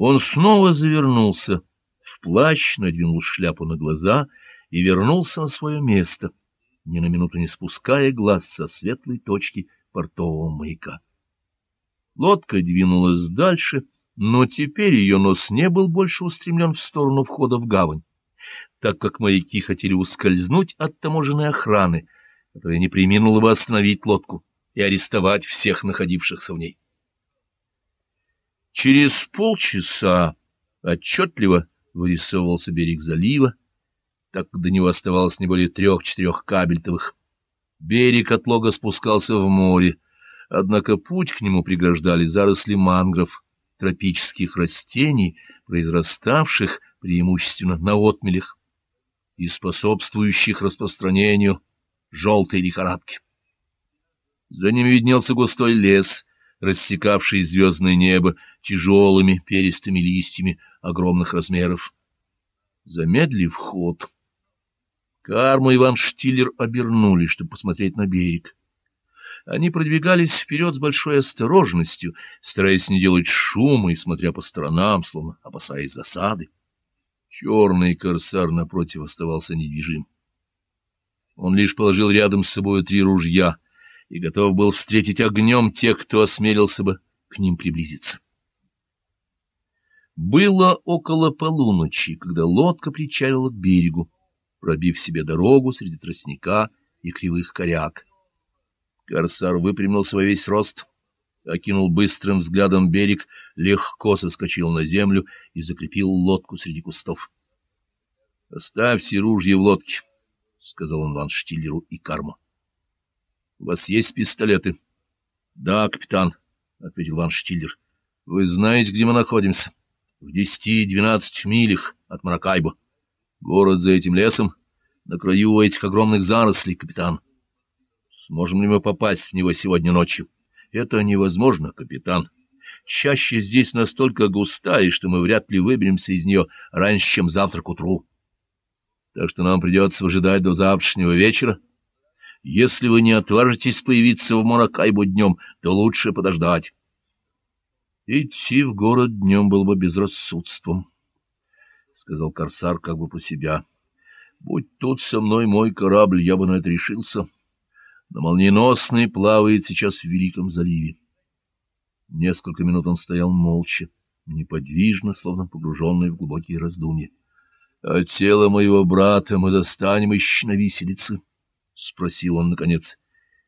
Он снова завернулся в плащ, надвинул шляпу на глаза и вернулся на свое место, ни на минуту не спуская глаз со светлой точки портового маяка. Лодка двинулась дальше, но теперь ее нос не был больше устремлен в сторону входа в гавань, так как маяки хотели ускользнуть от таможенной охраны, которая не приминула бы остановить лодку и арестовать всех находившихся в ней. Через полчаса отчетливо вырисовывался берег залива, так до него оставалось не более трех-четырех кабельтовых. Берег от лога спускался в море, однако путь к нему преграждали заросли мангров, тропических растений, произраставших преимущественно на отмелях и способствующих распространению желтой лихорадки. За ними виднелся густой лес, рассекавший звездное небо тяжелыми перистыми листьями огромных размеров. Замедлив ход, Карма и Иван Штиллер обернулись, чтобы посмотреть на берег. Они продвигались вперед с большой осторожностью, стараясь не делать шума и смотря по сторонам, словно опасаясь засады. Черный корсар напротив оставался недвижим. Он лишь положил рядом с собой три ружья и готов был встретить огнем тех, кто осмелился бы к ним приблизиться. Было около полуночи, когда лодка причалила к берегу, пробив себе дорогу среди тростника и кривых коряк. Корсар выпрямился во весь рост, окинул быстрым взглядом берег, легко соскочил на землю и закрепил лодку среди кустов. — Оставьте ружье в лодке, — сказал он Ван Штиллеру и Карму. — У вас есть пистолеты? — Да, капитан, — ответил Ван Штиллер. — Вы знаете, где мы находимся? — В десяти-двенадцати милях от Маракайбо. Город за этим лесом, на краю этих огромных зарослей, капитан. Сможем ли мы попасть в него сегодня ночью? — Это невозможно, капитан. Чаще здесь настолько густая, что мы вряд ли выберемся из нее раньше, чем завтра к утру так что нам придется выжидать до завтрашнего вечера. Если вы не отважитесь появиться в Маракайбу днем, то лучше подождать. Идти в город днем было бы безрассудством, — сказал Корсар как бы про себя. Будь тут со мной мой корабль, я бы на это решился. Но молниеносный плавает сейчас в Великом заливе. Несколько минут он стоял молча, неподвижно, словно погруженный в глубокие раздумья. — А тело моего брата мы застанем еще на виселице? — спросил он наконец.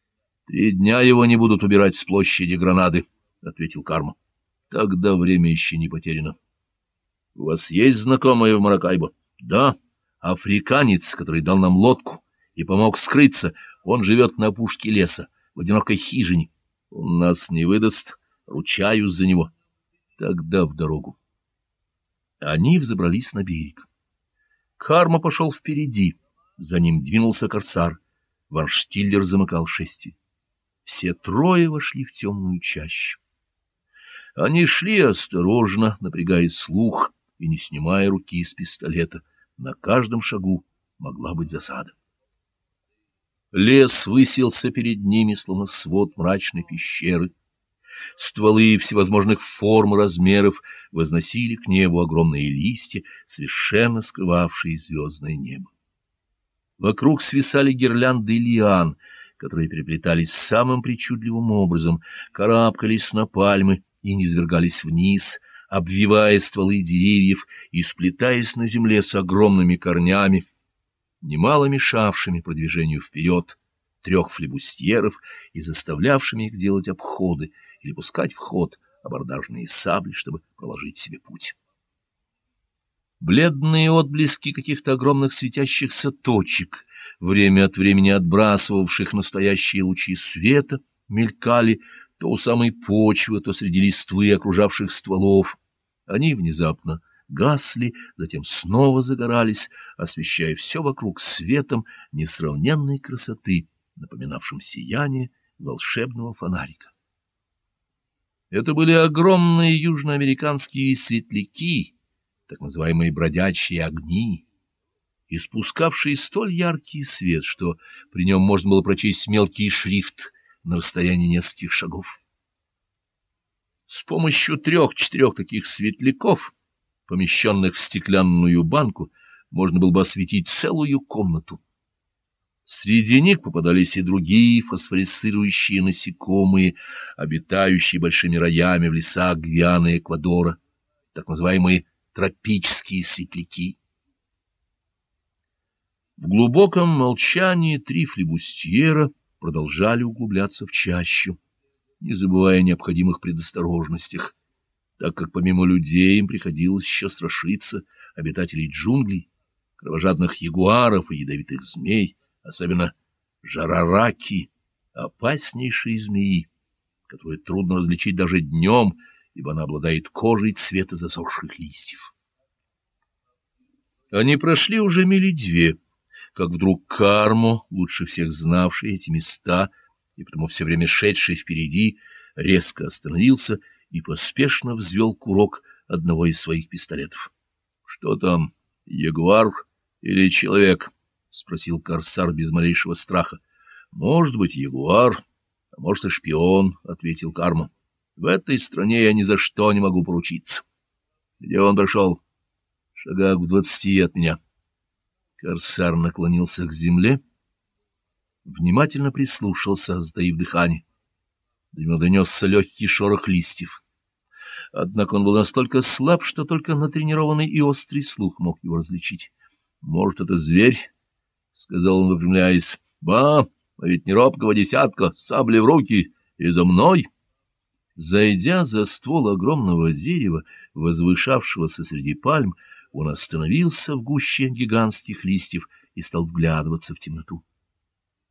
— Три дня его не будут убирать с площади Гранады, — ответил Карма. — Тогда время еще не потеряно. — У вас есть знакомые в Маракайбо? — Да, африканец, который дал нам лодку и помог скрыться. Он живет на опушке леса, в одинокой хижине. Он нас не выдаст, ручаюсь за него. Тогда в дорогу. Они взобрались на берег. Карма пошел впереди, за ним двинулся корсар. Варштиллер замыкал шествие. Все трое вошли в темную чащу. Они шли осторожно, напрягая слух и не снимая руки из пистолета. На каждом шагу могла быть засада. Лес высился перед ними, словно свод мрачной пещеры. Стволы всевозможных форм и размеров возносили к небу огромные листья, совершенно скрывавшие звездное небо. Вокруг свисали гирлянды лиан, которые переплетались самым причудливым образом, карабкались на пальмы и низвергались вниз, обвивая стволы деревьев и сплетаясь на земле с огромными корнями, немало мешавшими продвижению вперед трех флебустьеров и заставлявшими их делать обходы, или пускать в ход абордажные сабли, чтобы проложить себе путь. Бледные отблески каких-то огромных светящихся точек, время от времени отбрасывавших настоящие лучи света, мелькали то у самой почвы, то среди листвы окружавших стволов. Они внезапно гасли, затем снова загорались, освещая все вокруг светом несравненной красоты, напоминавшим сияние волшебного фонарика. Это были огромные южноамериканские светляки, так называемые бродячие огни, испускавшие столь яркий свет, что при нем можно было прочесть мелкий шрифт на расстоянии нескольких шагов. С помощью трех-четырех таких светляков, помещенных в стеклянную банку, можно было бы осветить целую комнату. Среди них попадались и другие фосфорицирующие насекомые, обитающие большими роями в лесах Гвианы и Эквадора, так называемые тропические светляки. В глубоком молчании три флебустьера продолжали углубляться в чащу, не забывая о необходимых предосторожностях, так как помимо людей им приходилось еще страшиться обитателей джунглей, кровожадных ягуаров и ядовитых змей, особенно жарараки, опаснейшие змеи, которую трудно различить даже днем, ибо она обладает кожей цвета засохших листьев. Они прошли уже мили две, как вдруг Кармо, лучше всех знавший эти места и потому все время шедший впереди, резко остановился и поспешно взвел курок одного из своих пистолетов. — Что там, ягуар или человек? — спросил корсар без малейшего страха. — Может быть, ягуар, а может и шпион, — ответил Карма. — В этой стране я ни за что не могу поручиться. — Где он пришел? — Шагах в двадцати от меня. Корсар наклонился к земле внимательно прислушался, сдаив дыхание. До него донесся легкий шорох листьев. Однако он был настолько слаб, что только натренированный и острый слух мог его различить. — Может, это зверь? — сказал он, выпрямляясь. — Ба, а ведь не робкого десятка, сабли в руки, и за мной. Зайдя за ствол огромного дерева, возвышавшегося среди пальм, он остановился в гуще гигантских листьев и стал вглядываться в темноту.